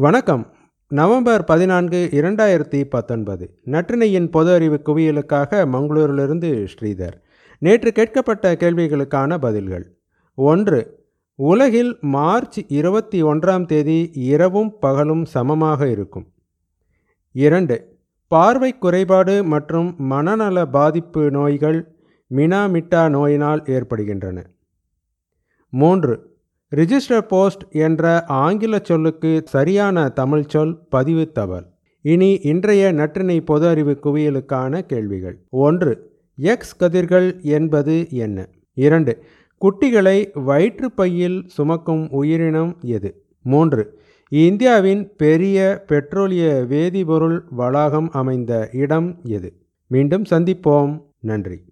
வணக்கம். நவம்பர் பதினான்கு இரண்டாயிரத்தி பத்தொன்பது. நற்றினையின் பொது அறிவு குவியலுக்காக மங்களூரிலிருந்து ஸ்ரீதர். நேற்று கேட்கப்பட்ட கேள்விகளுக்கான பதில்கள். ஒன்று உலகில் மார்ச் இருபத்தி ஒன்றாம் தேதி இரவும் பகலும் சமமாக இருக்கும். இரண்டு பார்வை குறைபாடு மற்றும் மனநல பாதிப்பு நோய்கள் மினாமிட்டா நோயினால் ஏற்படுகின்றன. மூன்று ரிஜிஸ்டர் போஸ்ட் என்ற ஆங்கில சொல்லுக்கு சரியான தமிழ் சொல் பதிவு தவல் இனி இன்றைய நற்றினை பொது அறிவு குவியலுக்கான கேள்விகள். ஒன்று எக்ஸ் கதிர்கள் என்பது என்ன? இரண்டு குட்டிகளை வயிற்றுப்பையில் சுமக்கும் உயிரினம் எது? மூன்று இந்தியாவின் பெரிய பெட்ரோலிய வேதிப்பொருள் வளாகம் அமைந்த இடம் எது? மீண்டும் சந்திப்போம். நன்றி.